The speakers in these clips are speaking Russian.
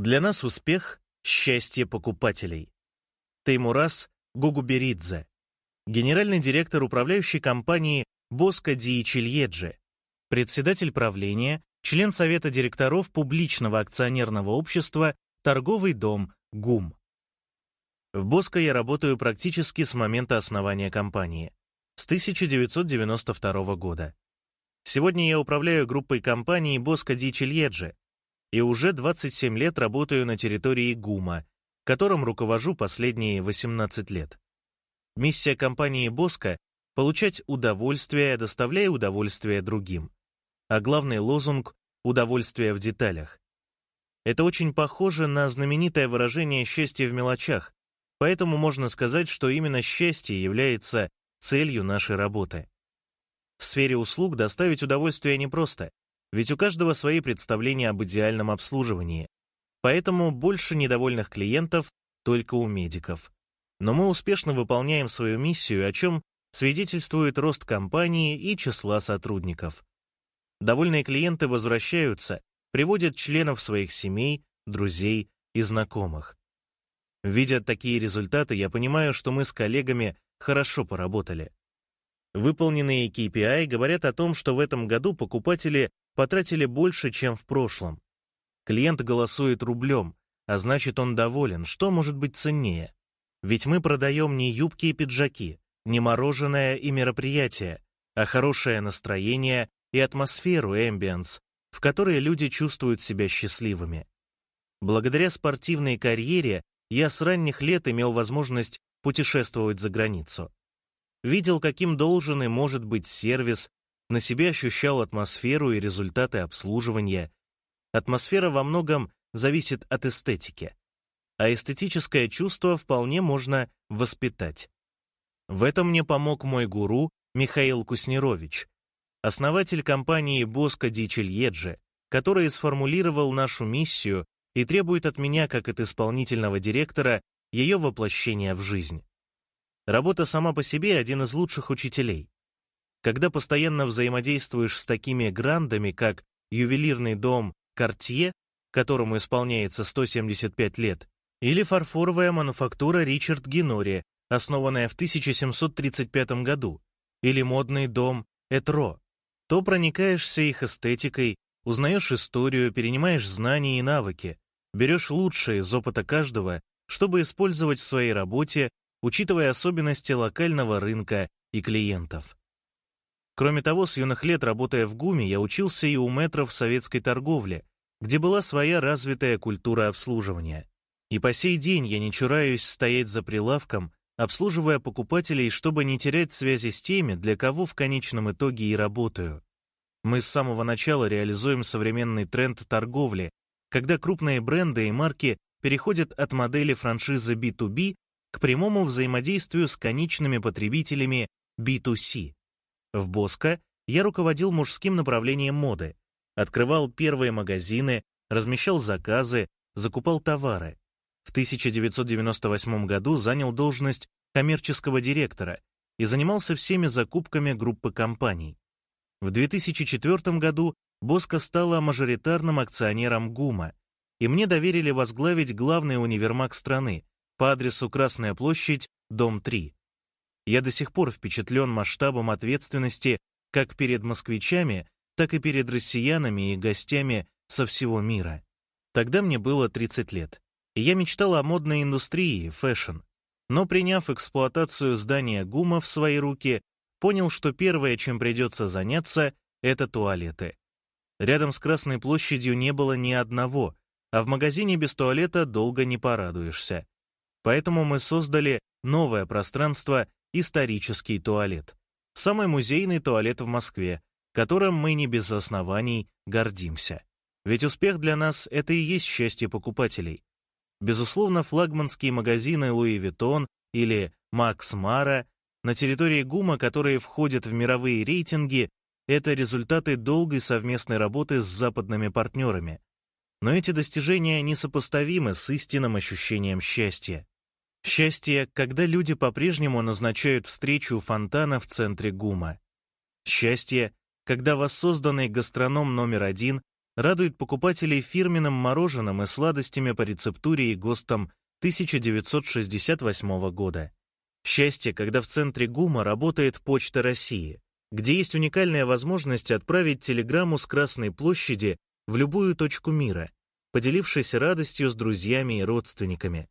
Для нас успех — счастье покупателей. Теймурас Гугуберидзе, генеральный директор управляющей компании Боско Ди Чильеджи, председатель правления, член совета директоров публичного акционерного общества «Торговый дом ГУМ». В Боско я работаю практически с момента основания компании, с 1992 года. Сегодня я управляю группой компаний Боско Ди Чильеджи, и уже 27 лет работаю на территории ГУМа, которым руковожу последние 18 лет. Миссия компании Боско — получать удовольствие, доставляя удовольствие другим. А главный лозунг — удовольствие в деталях. Это очень похоже на знаменитое выражение «счастье в мелочах», поэтому можно сказать, что именно счастье является целью нашей работы. В сфере услуг доставить удовольствие непросто. Ведь у каждого свои представления об идеальном обслуживании. Поэтому больше недовольных клиентов только у медиков. Но мы успешно выполняем свою миссию, о чем свидетельствует рост компании и числа сотрудников. Довольные клиенты возвращаются, приводят членов своих семей, друзей и знакомых. Видя такие результаты, я понимаю, что мы с коллегами хорошо поработали. Выполненные KPI говорят о том, что в этом году покупатели потратили больше, чем в прошлом. Клиент голосует рублем, а значит он доволен, что может быть ценнее. Ведь мы продаем не юбки и пиджаки, не мороженое и мероприятие, а хорошее настроение и атмосферу эмбиенс, в которой люди чувствуют себя счастливыми. Благодаря спортивной карьере я с ранних лет имел возможность путешествовать за границу. Видел, каким должен и может быть сервис на себе ощущал атмосферу и результаты обслуживания. Атмосфера во многом зависит от эстетики, а эстетическое чувство вполне можно воспитать. В этом мне помог мой гуру Михаил Куснерович, основатель компании Боско Дичельеджи, который сформулировал нашу миссию и требует от меня, как от исполнительного директора, ее воплощения в жизнь. Работа сама по себе один из лучших учителей. Когда постоянно взаимодействуешь с такими грандами, как ювелирный дом Cartier, которому исполняется 175 лет, или фарфоровая мануфактура Ричард Гинори, основанная в 1735 году, или модный дом Этро, то проникаешься их эстетикой, узнаешь историю, перенимаешь знания и навыки, берешь лучшее из опыта каждого, чтобы использовать в своей работе, учитывая особенности локального рынка и клиентов. Кроме того, с юных лет, работая в ГУМе, я учился и у метров советской торговли, где была своя развитая культура обслуживания. И по сей день я не чураюсь стоять за прилавком, обслуживая покупателей, чтобы не терять связи с теми, для кого в конечном итоге и работаю. Мы с самого начала реализуем современный тренд торговли, когда крупные бренды и марки переходят от модели франшизы B2B к прямому взаимодействию с конечными потребителями B2C. В Боско я руководил мужским направлением моды, открывал первые магазины, размещал заказы, закупал товары. В 1998 году занял должность коммерческого директора и занимался всеми закупками группы компаний. В 2004 году Bosco стала мажоритарным акционером ГУМа, и мне доверили возглавить главный универмаг страны по адресу Красная площадь, дом 3. Я до сих пор впечатлен масштабом ответственности как перед москвичами, так и перед россиянами и гостями со всего мира. Тогда мне было 30 лет, и я мечтал о модной индустрии, fashion. Но приняв эксплуатацию здания ГУМа в свои руки, понял, что первое, чем придется заняться, это туалеты. Рядом с Красной площадью не было ни одного, а в магазине без туалета долго не порадуешься. Поэтому мы создали новое пространство исторический туалет. Самый музейный туалет в Москве, которым мы не без оснований гордимся. Ведь успех для нас — это и есть счастье покупателей. Безусловно, флагманские магазины Луи Vuitton или Макс Мара на территории ГУМа, которые входят в мировые рейтинги, это результаты долгой совместной работы с западными партнерами. Но эти достижения несопоставимы с истинным ощущением счастья. Счастье, когда люди по-прежнему назначают встречу у фонтана в центре ГУМа. Счастье, когда воссозданный гастроном номер один радует покупателей фирменным мороженым и сладостями по рецептуре и ГОСТам 1968 года. Счастье, когда в центре ГУМа работает Почта России, где есть уникальная возможность отправить телеграмму с Красной площади в любую точку мира, поделившись радостью с друзьями и родственниками.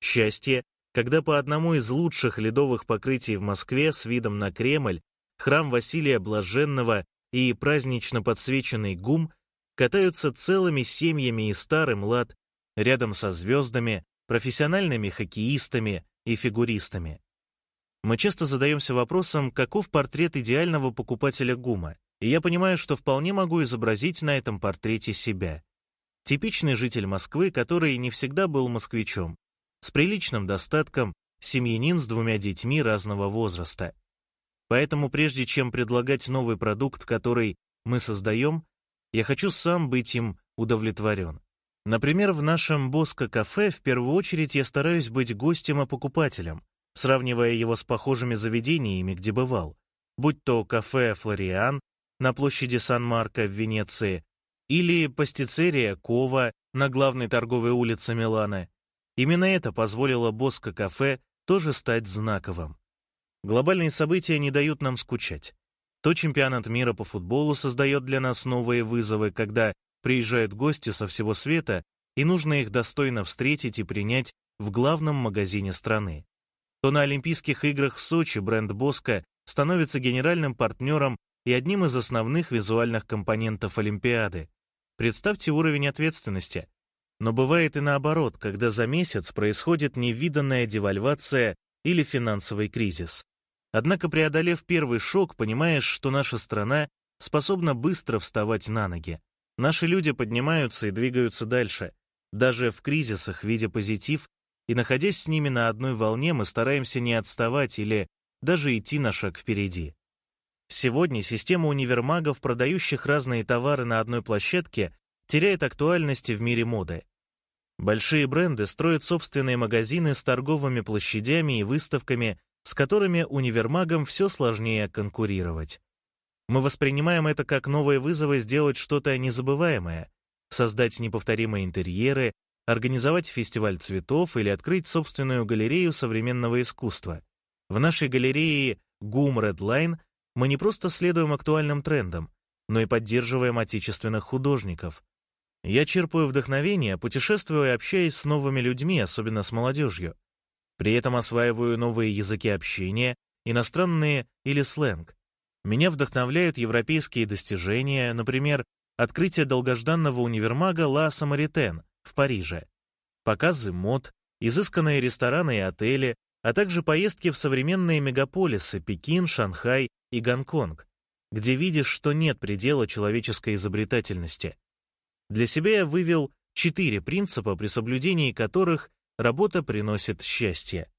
Счастье, когда по одному из лучших ледовых покрытий в Москве с видом на Кремль, храм Василия Блаженного и празднично подсвеченный ГУМ катаются целыми семьями и старым лад рядом со звездами, профессиональными хоккеистами и фигуристами. Мы часто задаемся вопросом, каков портрет идеального покупателя ГУМа, и я понимаю, что вполне могу изобразить на этом портрете себя. Типичный житель Москвы, который не всегда был москвичом, с приличным достатком, семьянин с двумя детьми разного возраста. Поэтому прежде чем предлагать новый продукт, который мы создаем, я хочу сам быть им удовлетворен. Например, в нашем Боско-кафе в первую очередь я стараюсь быть гостем и покупателем, сравнивая его с похожими заведениями, где бывал, будь то кафе «Флориан» на площади Сан-Марко в Венеции или пастицерия «Кова» на главной торговой улице Милана. Именно это позволило Боско-кафе тоже стать знаковым. Глобальные события не дают нам скучать. То чемпионат мира по футболу создает для нас новые вызовы, когда приезжают гости со всего света, и нужно их достойно встретить и принять в главном магазине страны. То на Олимпийских играх в Сочи бренд Боско становится генеральным партнером и одним из основных визуальных компонентов Олимпиады. Представьте уровень ответственности. Но бывает и наоборот, когда за месяц происходит невиданная девальвация или финансовый кризис. Однако, преодолев первый шок, понимаешь, что наша страна способна быстро вставать на ноги. Наши люди поднимаются и двигаются дальше. Даже в кризисах, видя позитив, и находясь с ними на одной волне, мы стараемся не отставать или даже идти на шаг впереди. Сегодня система универмагов, продающих разные товары на одной площадке, теряет актуальность в мире моды. Большие бренды строят собственные магазины с торговыми площадями и выставками, с которыми универмагам все сложнее конкурировать. Мы воспринимаем это как новые вызовы сделать что-то незабываемое, создать неповторимые интерьеры, организовать фестиваль цветов или открыть собственную галерею современного искусства. В нашей галерее GUM Redline мы не просто следуем актуальным трендам, но и поддерживаем отечественных художников. Я черпаю вдохновение, путешествуя и общаясь с новыми людьми, особенно с молодежью. При этом осваиваю новые языки общения, иностранные или сленг. Меня вдохновляют европейские достижения, например, открытие долгожданного универмага «Ла Самаритен» в Париже, показы мод, изысканные рестораны и отели, а также поездки в современные мегаполисы Пекин, Шанхай и Гонконг, где видишь, что нет предела человеческой изобретательности. Для себя я вывел четыре принципа, при соблюдении которых работа приносит счастье.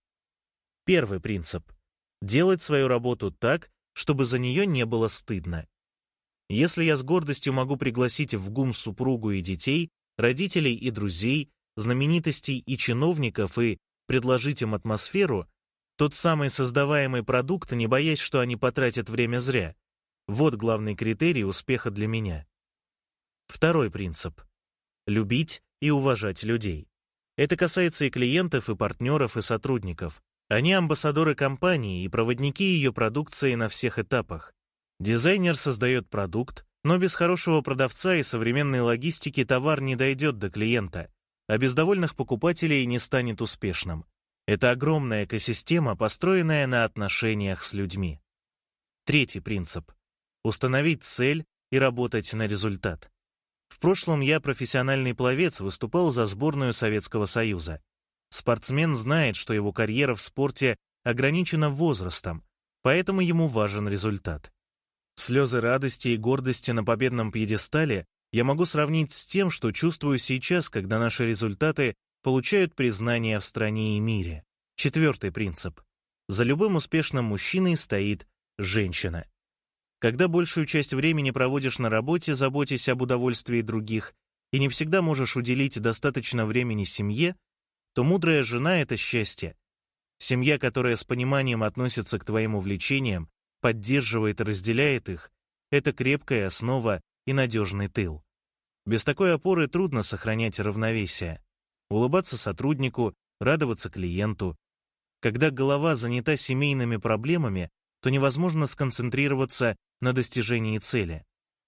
Первый принцип — делать свою работу так, чтобы за нее не было стыдно. Если я с гордостью могу пригласить в ГУМ супругу и детей, родителей и друзей, знаменитостей и чиновников и предложить им атмосферу, тот самый создаваемый продукт, не боясь, что они потратят время зря. Вот главный критерий успеха для меня. Второй принцип — любить и уважать людей. Это касается и клиентов, и партнеров, и сотрудников. Они амбассадоры компании и проводники ее продукции на всех этапах. Дизайнер создает продукт, но без хорошего продавца и современной логистики товар не дойдет до клиента, а без довольных покупателей не станет успешным. Это огромная экосистема, построенная на отношениях с людьми. Третий принцип — установить цель и работать на результат. В прошлом я, профессиональный пловец, выступал за сборную Советского Союза. Спортсмен знает, что его карьера в спорте ограничена возрастом, поэтому ему важен результат. Слезы радости и гордости на победном пьедестале я могу сравнить с тем, что чувствую сейчас, когда наши результаты получают признание в стране и мире. Четвертый принцип. За любым успешным мужчиной стоит женщина. Когда большую часть времени проводишь на работе, заботясь об удовольствии других, и не всегда можешь уделить достаточно времени семье, то мудрая жена — это счастье. Семья, которая с пониманием относится к твоим увлечениям, поддерживает и разделяет их, это крепкая основа и надежный тыл. Без такой опоры трудно сохранять равновесие. Улыбаться сотруднику, радоваться клиенту. Когда голова занята семейными проблемами, то невозможно сконцентрироваться на достижении цели.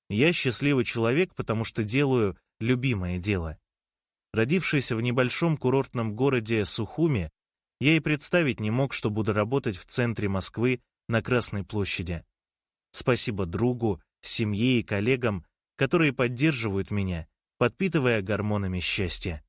Я счастливый человек, потому что делаю любимое дело. Родившись в небольшом курортном городе Сухуми, я и представить не мог, что буду работать в центре Москвы на Красной площади. Спасибо другу, семье и коллегам, которые поддерживают меня, подпитывая гормонами счастья.